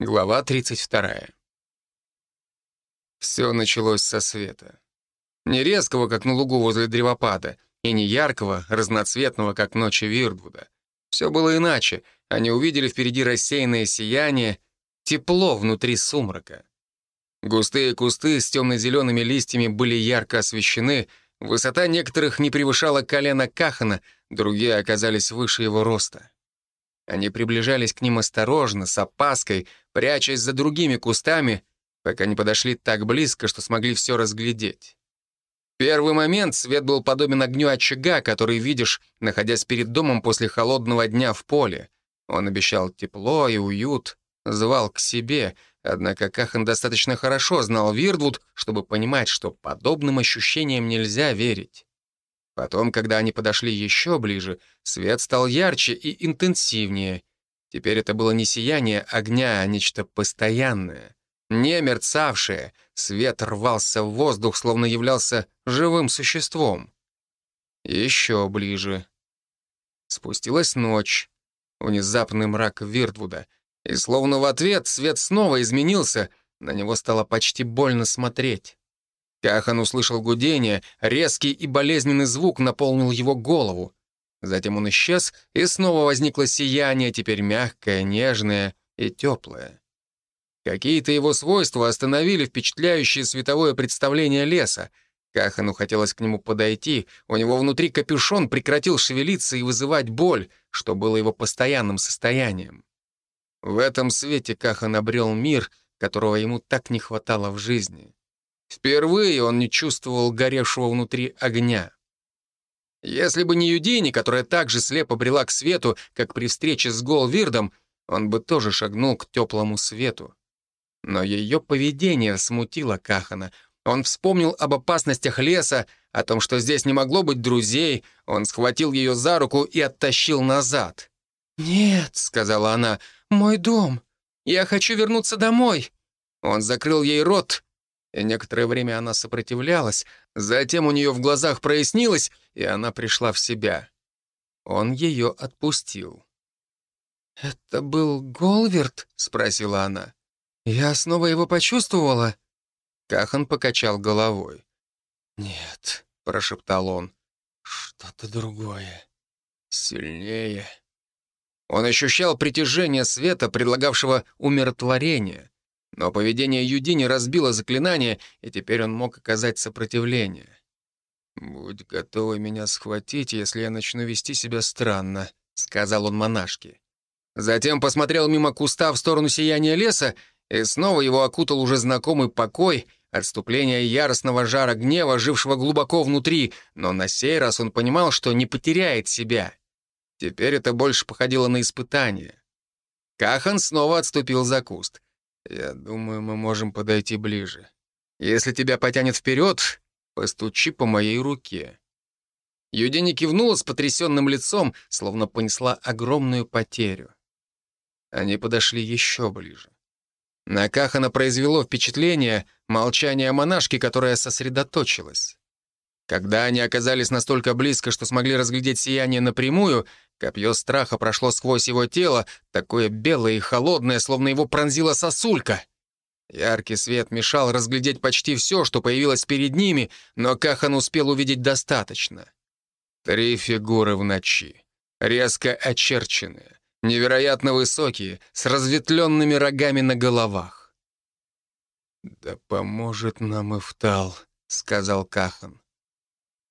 Глава 32. Все началось со света. Не резкого, как на лугу возле древопада, и не яркого, разноцветного, как ночи Вирдвуда. Все было иначе. Они увидели впереди рассеянное сияние, тепло внутри сумрака. Густые кусты с темно-зелеными листьями были ярко освещены, высота некоторых не превышала колена Кахана, другие оказались выше его роста. Они приближались к ним осторожно, с опаской, прячась за другими кустами, пока не подошли так близко, что смогли все разглядеть. В первый момент свет был подобен огню очага, который видишь, находясь перед домом после холодного дня в поле. Он обещал тепло и уют, звал к себе, однако Кахан достаточно хорошо знал Вирдвуд, чтобы понимать, что подобным ощущениям нельзя верить. Потом, когда они подошли еще ближе, свет стал ярче и интенсивнее. Теперь это было не сияние огня, а нечто постоянное. Не мерцавшее, свет рвался в воздух, словно являлся живым существом. Еще ближе. Спустилась ночь, внезапный мрак Виртвуда, и словно в ответ свет снова изменился, на него стало почти больно смотреть. Кахан услышал гудение, резкий и болезненный звук наполнил его голову. Затем он исчез, и снова возникло сияние, теперь мягкое, нежное и теплое. Какие-то его свойства остановили впечатляющее световое представление леса. Кахану хотелось к нему подойти, у него внутри капюшон прекратил шевелиться и вызывать боль, что было его постоянным состоянием. В этом свете Кахан обрел мир, которого ему так не хватало в жизни. Впервые он не чувствовал горевшего внутри огня. Если бы не Юдини, которая так же слепо брела к свету, как при встрече с Голвирдом, он бы тоже шагнул к теплому свету. Но ее поведение смутило Кахана. Он вспомнил об опасностях леса, о том, что здесь не могло быть друзей, он схватил ее за руку и оттащил назад. «Нет», — сказала она, — «мой дом. Я хочу вернуться домой». Он закрыл ей рот, и некоторое время она сопротивлялась, затем у нее в глазах прояснилось, и она пришла в себя. Он ее отпустил. «Это был Голверт?» — спросила она. «Я снова его почувствовала?» Кахан покачал головой. «Нет», — прошептал он, — «что-то другое, сильнее». Он ощущал притяжение света, предлагавшего умиротворение. Но поведение Юдини разбило заклинание, и теперь он мог оказать сопротивление. «Будь готова меня схватить, если я начну вести себя странно», — сказал он монашке. Затем посмотрел мимо куста в сторону сияния леса, и снова его окутал уже знакомый покой, отступление яростного жара гнева, жившего глубоко внутри, но на сей раз он понимал, что не потеряет себя. Теперь это больше походило на испытание. Кахан снова отступил за куст — «Я думаю, мы можем подойти ближе. Если тебя потянет вперед, постучи по моей руке». Юдини кивнула с потрясенным лицом, словно понесла огромную потерю. Они подошли еще ближе. На Кахана произвело впечатление молчание монашки, которая сосредоточилась. Когда они оказались настолько близко, что смогли разглядеть сияние напрямую, копье страха прошло сквозь его тело, такое белое и холодное, словно его пронзила сосулька. Яркий свет мешал разглядеть почти все, что появилось перед ними, но Кахан успел увидеть достаточно. Три фигуры в ночи, резко очерченные, невероятно высокие, с разветвленными рогами на головах. «Да поможет нам Ифтал», — сказал Кахан.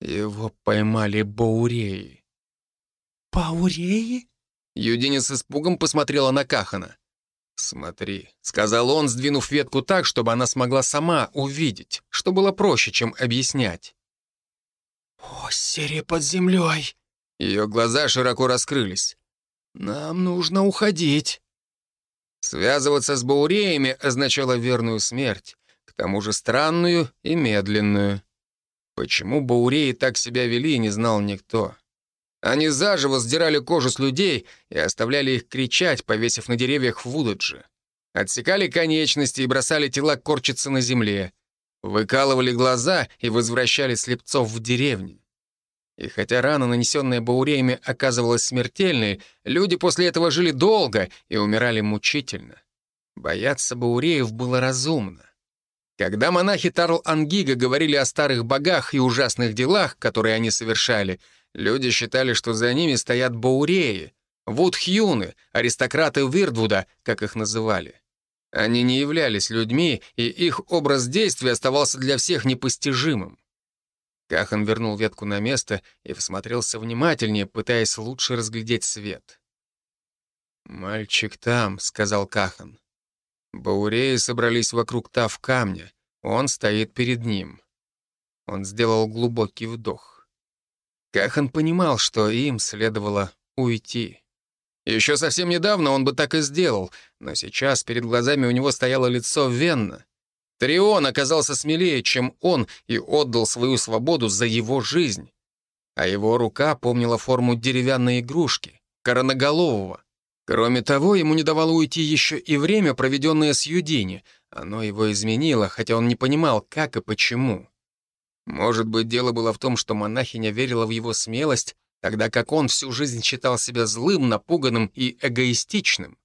Его поймали бауреи. «Бауреи?» Юдиня с испугом посмотрела на Кахана. «Смотри», — сказал он, сдвинув ветку так, чтобы она смогла сама увидеть, что было проще, чем объяснять. «Осери под землей!» Ее глаза широко раскрылись. «Нам нужно уходить». Связываться с бауреями означало верную смерть, к тому же странную и медленную. Почему бауреи так себя вели, не знал никто. Они заживо сдирали кожу с людей и оставляли их кричать, повесив на деревьях Вудаджи. Отсекали конечности и бросали тела корчиться на земле. Выкалывали глаза и возвращали слепцов в деревни. И хотя рана, нанесенная бауреями, оказывалась смертельной, люди после этого жили долго и умирали мучительно. Бояться Бауреев было разумно. Когда монахи Тарл-Ангига говорили о старых богах и ужасных делах, которые они совершали, люди считали, что за ними стоят Бауреи, Вудхьюны, аристократы Вирдвуда, как их называли. Они не являлись людьми, и их образ действия оставался для всех непостижимым. Кахан вернул ветку на место и всмотрелся внимательнее, пытаясь лучше разглядеть свет. «Мальчик там», — сказал Кахан. Бауреи собрались вокруг тав камня. Он стоит перед ним. Он сделал глубокий вдох. Кахан понимал, что им следовало уйти. Еще совсем недавно он бы так и сделал, но сейчас перед глазами у него стояло лицо Венна. Трион оказался смелее, чем он, и отдал свою свободу за его жизнь. А его рука помнила форму деревянной игрушки, короноголового. Кроме того, ему не давало уйти еще и время, проведенное с Юдини. Оно его изменило, хотя он не понимал, как и почему. Может быть, дело было в том, что монахиня верила в его смелость, тогда как он всю жизнь считал себя злым, напуганным и эгоистичным.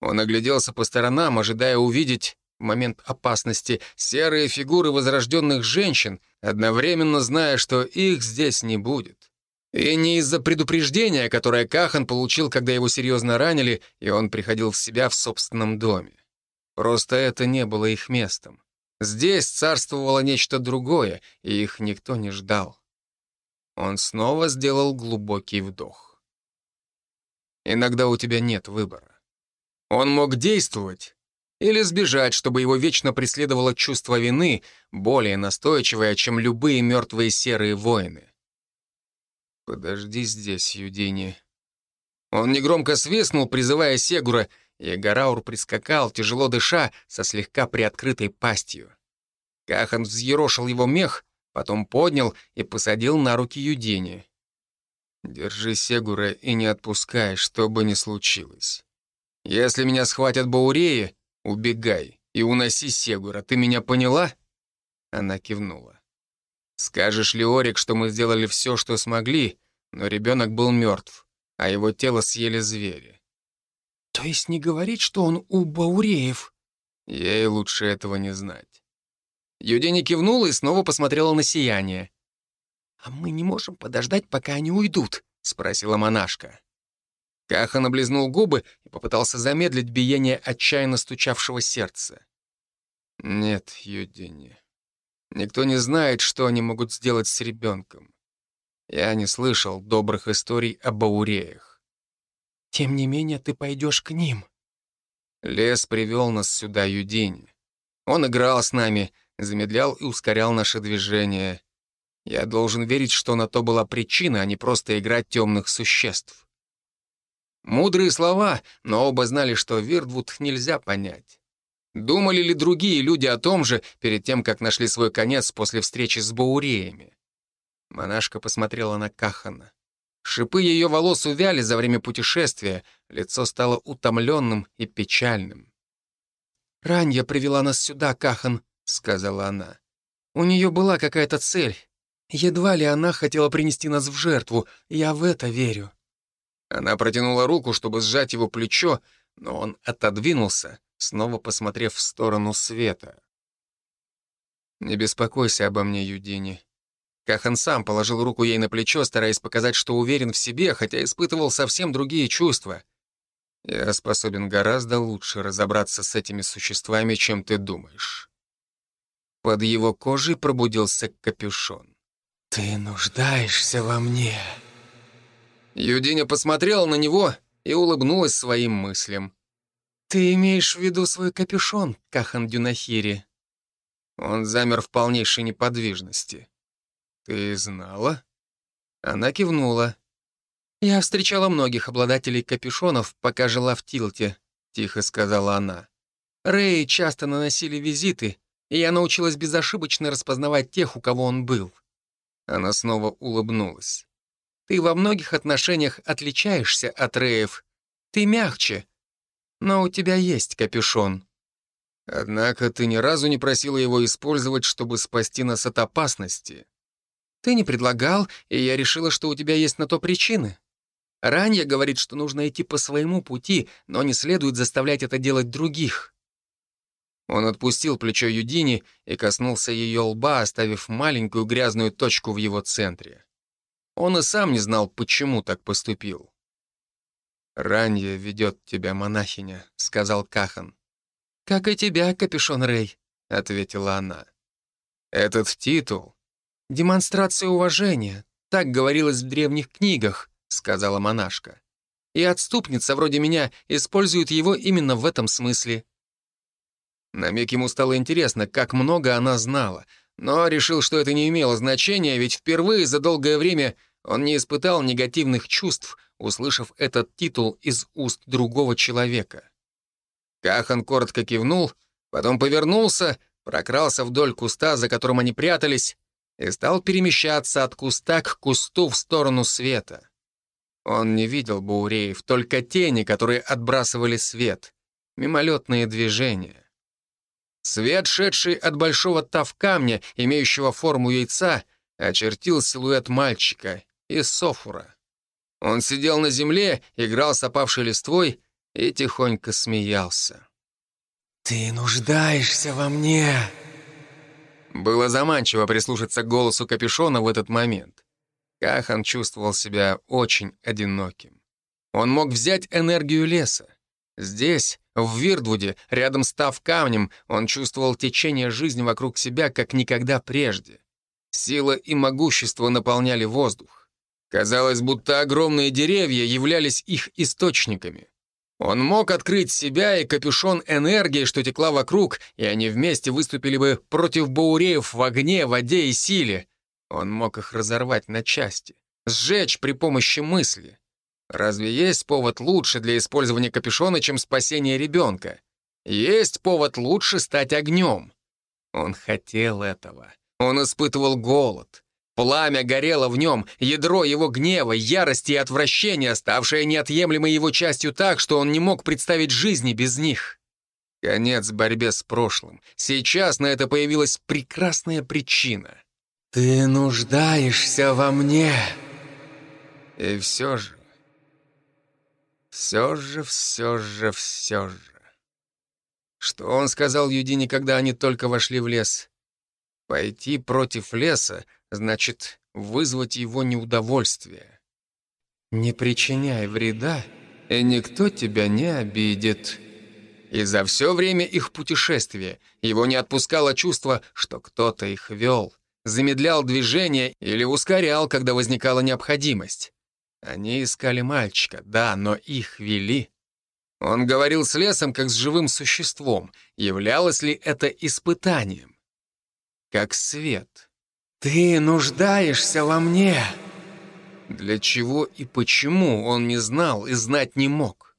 Он огляделся по сторонам, ожидая увидеть в момент опасности серые фигуры возрожденных женщин, одновременно зная, что их здесь не будет. И не из-за предупреждения, которое Кахан получил, когда его серьезно ранили, и он приходил в себя в собственном доме. Просто это не было их местом. Здесь царствовало нечто другое, и их никто не ждал. Он снова сделал глубокий вдох. Иногда у тебя нет выбора. Он мог действовать или сбежать, чтобы его вечно преследовало чувство вины, более настойчивое, чем любые мертвые серые воины. «Подожди здесь, Юдини». Он негромко свистнул, призывая Сегура, и Гараур прискакал, тяжело дыша, со слегка приоткрытой пастью. Кахан взъерошил его мех, потом поднял и посадил на руки Юдини. «Держи Сегура и не отпускай, что бы ни случилось. Если меня схватят Бауреи, убегай и уноси Сегура, ты меня поняла?» Она кивнула. «Скажешь ли, Орик, что мы сделали все, что смогли, но ребенок был мертв, а его тело съели звери?» «То есть не говорить, что он у Бауреев?» Ей лучше этого не знать. Юдини кивнула и снова посмотрела на сияние. «А мы не можем подождать, пока они уйдут?» — спросила монашка. Кахан облизнул губы и попытался замедлить биение отчаянно стучавшего сердца. «Нет, Юдини, никто не знает, что они могут сделать с ребенком. Я не слышал добрых историй об ауреях». «Тем не менее, ты пойдешь к ним». Лес привел нас сюда, Юдини. Он играл с нами, замедлял и ускорял наше движение. Я должен верить, что на то была причина, а не просто играть темных существ. Мудрые слова, но оба знали, что Вирдвуд нельзя понять. Думали ли другие люди о том же перед тем, как нашли свой конец после встречи с Бауреями? Монашка посмотрела на Кахана. Шипы ее волос увяли за время путешествия, лицо стало утомленным и печальным. «Ранья привела нас сюда, Кахан», — сказала она. «У нее была какая-то цель. Едва ли она хотела принести нас в жертву, я в это верю». Она протянула руку, чтобы сжать его плечо, но он отодвинулся, снова посмотрев в сторону света. «Не беспокойся обо мне, Юдини». Кахан сам положил руку ей на плечо, стараясь показать, что уверен в себе, хотя испытывал совсем другие чувства. «Я способен гораздо лучше разобраться с этими существами, чем ты думаешь». Под его кожей пробудился капюшон. «Ты нуждаешься во мне». Юдиня посмотрела на него и улыбнулась своим мыслям. «Ты имеешь в виду свой капюшон, Кахан Дюнахири?» Он замер в полнейшей неподвижности. «Ты знала?» Она кивнула. «Я встречала многих обладателей капюшонов, пока жила в Тилте», — тихо сказала она. «Рэй часто наносили визиты, и я научилась безошибочно распознавать тех, у кого он был». Она снова улыбнулась. «Ты во многих отношениях отличаешься от Рэев. Ты мягче, но у тебя есть капюшон». «Однако ты ни разу не просила его использовать, чтобы спасти нас от опасности». «Ты не предлагал, и я решила, что у тебя есть на то причины». Ранья говорит, что нужно идти по своему пути, но не следует заставлять это делать других. Он отпустил плечо Юдини и коснулся ее лба, оставив маленькую грязную точку в его центре. Он и сам не знал, почему так поступил. «Ранья ведет тебя, монахиня», — сказал Кахан. «Как и тебя, капюшон Рэй», — ответила она. «Этот титул...» «Демонстрация уважения. Так говорилось в древних книгах», — сказала монашка. «И отступница вроде меня использует его именно в этом смысле». На миг ему стало интересно, как много она знала, но решил, что это не имело значения, ведь впервые за долгое время он не испытал негативных чувств, услышав этот титул из уст другого человека. Кахан коротко кивнул, потом повернулся, прокрался вдоль куста, за которым они прятались, и стал перемещаться от куста к кусту в сторону света. Он не видел Бауреев, только тени, которые отбрасывали свет, мимолетные движения. Свет, шедший от большого камня, имеющего форму яйца, очертил силуэт мальчика из софура. Он сидел на земле, играл с опавшей листвой и тихонько смеялся. «Ты нуждаешься во мне!» Было заманчиво прислушаться к голосу капюшона в этот момент. Кахан чувствовал себя очень одиноким. Он мог взять энергию леса. Здесь, в Вирдвуде, рядом с Тав камнем, он чувствовал течение жизни вокруг себя, как никогда прежде. Сила и могущество наполняли воздух. Казалось, будто огромные деревья являлись их источниками. Он мог открыть себя и капюшон энергии, что текла вокруг, и они вместе выступили бы против бауреев в огне, воде и силе. Он мог их разорвать на части, сжечь при помощи мысли. Разве есть повод лучше для использования капюшона, чем спасение ребенка? Есть повод лучше стать огнем. Он хотел этого. Он испытывал голод. Пламя горело в нем, ядро его гнева, ярости и отвращения, ставшее неотъемлемой его частью так, что он не мог представить жизни без них. Конец борьбе с прошлым. Сейчас на это появилась прекрасная причина. «Ты нуждаешься во мне!» И все же... Все же, все же, все же... Что он сказал Юдине, когда они только вошли в лес? Пойти против леса значит вызвать его неудовольствие. Не причиняй вреда, и никто тебя не обидит. И за все время их путешествия его не отпускало чувство, что кто-то их вел, замедлял движение или ускорял, когда возникала необходимость. Они искали мальчика, да, но их вели. Он говорил с лесом, как с живым существом. Являлось ли это испытанием? как свет. «Ты нуждаешься во мне!» Для чего и почему он не знал и знать не мог.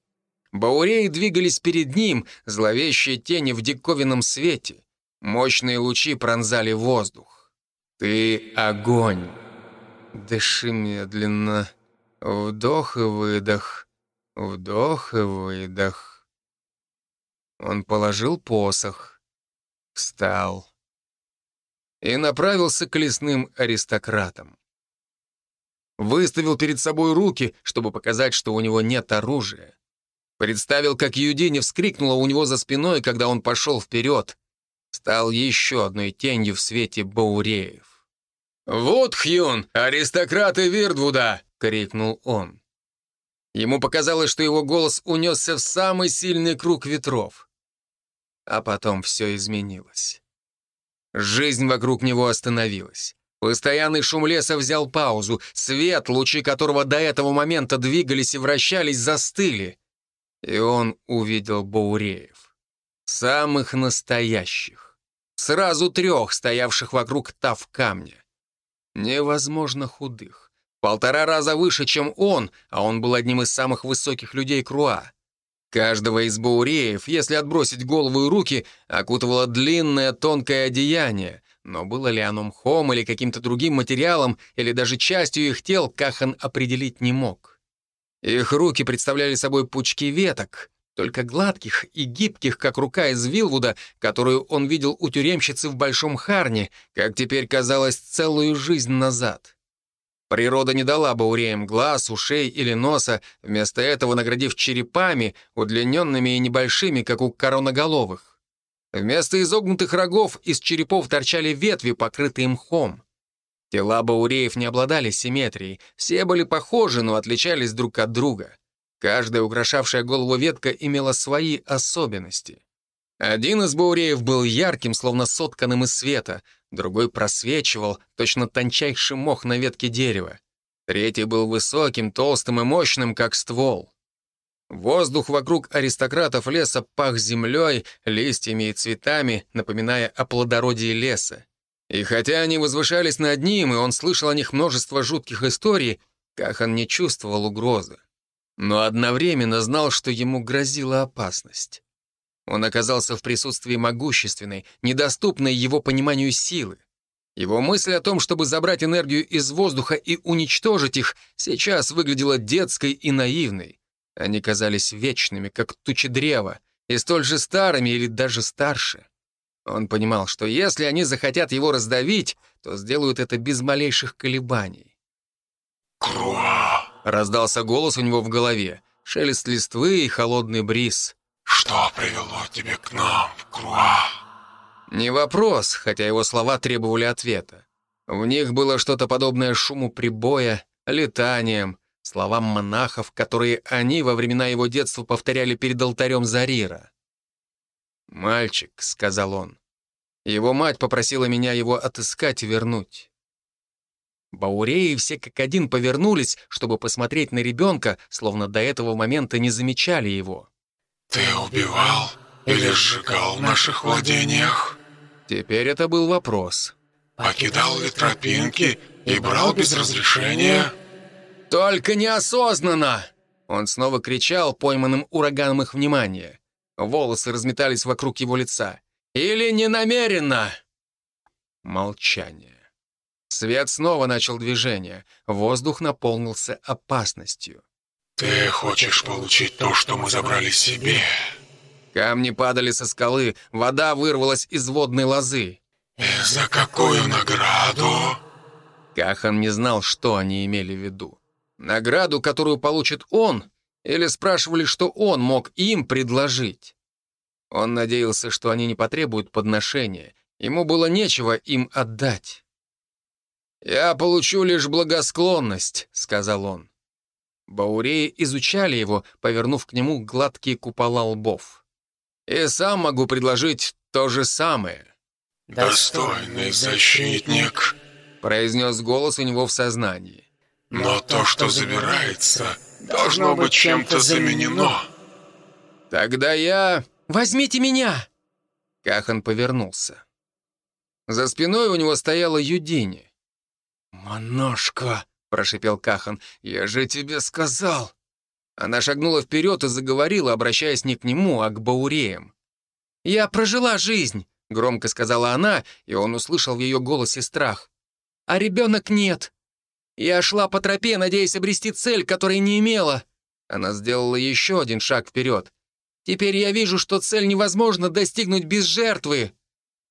Бауреи двигались перед ним, зловещие тени в диковинном свете. Мощные лучи пронзали воздух. «Ты — огонь!» Дыши медленно. Вдох и выдох. Вдох и выдох. Он положил посох. Встал и направился к лесным аристократам. Выставил перед собой руки, чтобы показать, что у него нет оружия. Представил, как Юдини вскрикнула у него за спиной, когда он пошел вперед. Стал еще одной тенью в свете Бауреев. «Вот, Хьюн, аристократы Вирдвуда!» — крикнул он. Ему показалось, что его голос унесся в самый сильный круг ветров. А потом все изменилось. Жизнь вокруг него остановилась. Постоянный шум леса взял паузу. Свет, лучи которого до этого момента двигались и вращались, застыли. И он увидел Бауреев. Самых настоящих. Сразу трех, стоявших вокруг тав камня. Невозможно худых. Полтора раза выше, чем он, а он был одним из самых высоких людей Круа. Каждого из бауреев, если отбросить голову и руки, окутывало длинное тонкое одеяние, но было ли оно мхом или каким-то другим материалом, или даже частью их тел, Кахан определить не мог. Их руки представляли собой пучки веток, только гладких и гибких, как рука из Вилвуда, которую он видел у тюремщицы в Большом Харне, как теперь казалось, целую жизнь назад. Природа не дала бауреям глаз, ушей или носа, вместо этого наградив черепами, удлиненными и небольшими, как у короноголовых. Вместо изогнутых рогов из черепов торчали ветви, покрытые мхом. Тела бауреев не обладали симметрией, все были похожи, но отличались друг от друга. Каждая украшавшая голову ветка имела свои особенности. Один из бауреев был ярким, словно сотканным из света, другой просвечивал, точно тончайший мох на ветке дерева. Третий был высоким, толстым и мощным, как ствол. Воздух вокруг аристократов леса пах землей, листьями и цветами, напоминая о плодородии леса. И хотя они возвышались над ним, и он слышал о них множество жутких историй, Кахан не чувствовал угрозы. Но одновременно знал, что ему грозила опасность. Он оказался в присутствии могущественной, недоступной его пониманию силы. Его мысль о том, чтобы забрать энергию из воздуха и уничтожить их, сейчас выглядела детской и наивной. Они казались вечными, как тучи древа, и столь же старыми или даже старше. Он понимал, что если они захотят его раздавить, то сделают это без малейших колебаний. «Круа!» — раздался голос у него в голове. Шелест листвы и холодный бриз. «Что привело тебя к нам, Круа?» Не вопрос, хотя его слова требовали ответа. В них было что-то подобное шуму прибоя, летанием, словам монахов, которые они во времена его детства повторяли перед алтарем Зарира. «Мальчик», — сказал он. Его мать попросила меня его отыскать и вернуть. Бауреи все как один повернулись, чтобы посмотреть на ребенка, словно до этого момента не замечали его. «Ты убивал или сжигал в наших владениях?» Теперь это был вопрос. «Покидал ли тропинки и брал без разрешения?» «Только неосознанно!» Он снова кричал, пойманным ураганом их внимания. Волосы разметались вокруг его лица. «Или ненамеренно?» Молчание. Свет снова начал движение. Воздух наполнился опасностью. «Ты хочешь получить то, что мы забрали себе?» Камни падали со скалы, вода вырвалась из водной лозы. «И за какую награду?» Кахан не знал, что они имели в виду. Награду, которую получит он, или спрашивали, что он мог им предложить. Он надеялся, что они не потребуют подношения. Ему было нечего им отдать. «Я получу лишь благосклонность», — сказал он. Бауреи изучали его, повернув к нему гладкие купола лбов. «И сам могу предложить то же самое». «Достойный защитник», — произнес голос у него в сознании. «Но то, что забирается, должно быть чем-то заменено». «Тогда я...» «Возьмите меня!» Кахан повернулся. За спиной у него стояла Юдини. «Монашка!» — прошипел Кахан. «Я же тебе сказал!» Она шагнула вперед и заговорила, обращаясь не к нему, а к Бауреям. «Я прожила жизнь!» — громко сказала она, и он услышал в ее голосе страх. «А ребенок нет. Я шла по тропе, надеясь обрести цель, которой не имела». Она сделала еще один шаг вперед. Теперь я вижу, что цель невозможно достигнуть без жертвы».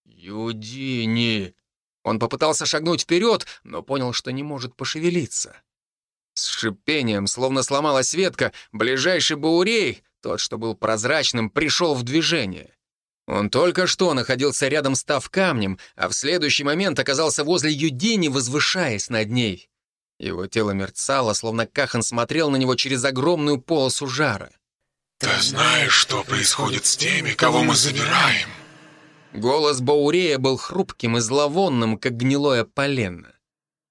«Юдини!» Он попытался шагнуть вперед, но понял, что не может пошевелиться. С шипением, словно сломалась ветка, ближайший Баурей, тот, что был прозрачным, пришел в движение. Он только что находился рядом став камнем, а в следующий момент оказался возле Юдини, возвышаясь над ней. Его тело мерцало, словно Кахан смотрел на него через огромную полосу жара. «Ты знаешь, что происходит с теми, кого мы забираем?» Голос Баурея был хрупким и зловонным, как гнилое полено.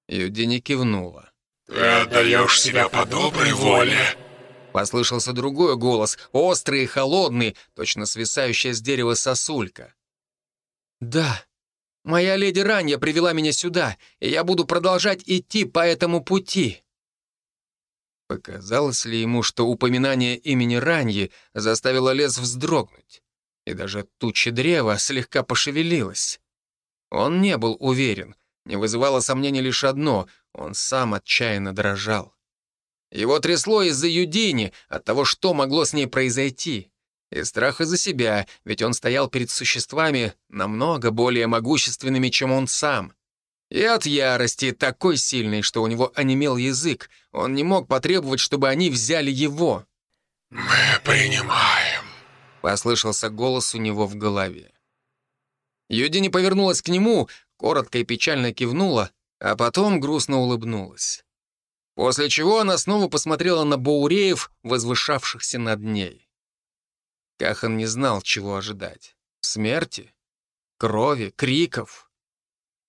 Юдини кивнула. «Ты отдаешь себя по доброй воле?» Послышался другой голос, острый и холодный, точно свисающая с дерева сосулька. «Да, моя леди Ранья привела меня сюда, и я буду продолжать идти по этому пути». Показалось ли ему, что упоминание имени Раньи заставило лес вздрогнуть? И даже туча древа слегка пошевелилась. Он не был уверен. Не вызывало сомнений лишь одно — он сам отчаянно дрожал. Его трясло из-за Юдини, от того, что могло с ней произойти. И страха за себя, ведь он стоял перед существами намного более могущественными, чем он сам. И от ярости такой сильной, что у него онемел язык. Он не мог потребовать, чтобы они взяли его. «Мы принимаем», — послышался голос у него в голове. Юдини повернулась к нему, коротко и печально кивнула, а потом грустно улыбнулась. После чего она снова посмотрела на Бауреев, возвышавшихся над ней. Кахан не знал, чего ожидать. Смерти? Крови? Криков?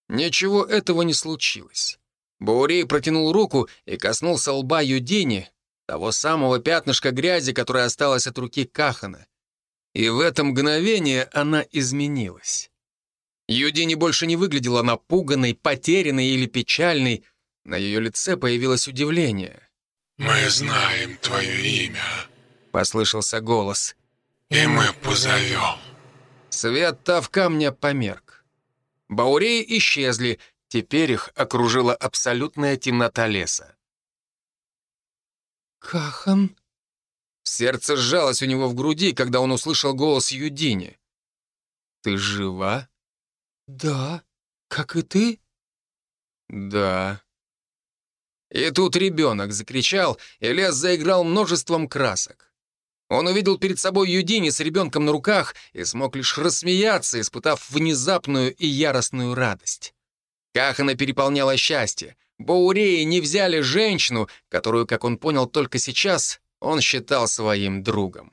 Ничего этого не случилось. Баурей протянул руку и коснулся лба Юдини, того самого пятнышка грязи, которое осталось от руки Кахана. И в это мгновение она изменилась. Юдини больше не выглядела напуганной, потерянной или печальной. На ее лице появилось удивление. «Мы знаем твое имя», — послышался голос. «И мы позовем». Свет тав камня померк. Бауреи исчезли, теперь их окружила абсолютная темнота леса. «Кахан?» Сердце сжалось у него в груди, когда он услышал голос Юдини. «Ты жива?» «Да, как и ты?» «Да». И тут ребенок закричал, и лес заиграл множеством красок. Он увидел перед собой Юдини с ребенком на руках и смог лишь рассмеяться, испытав внезапную и яростную радость. Кахана переполняло счастье. Бауреи не взяли женщину, которую, как он понял только сейчас, он считал своим другом.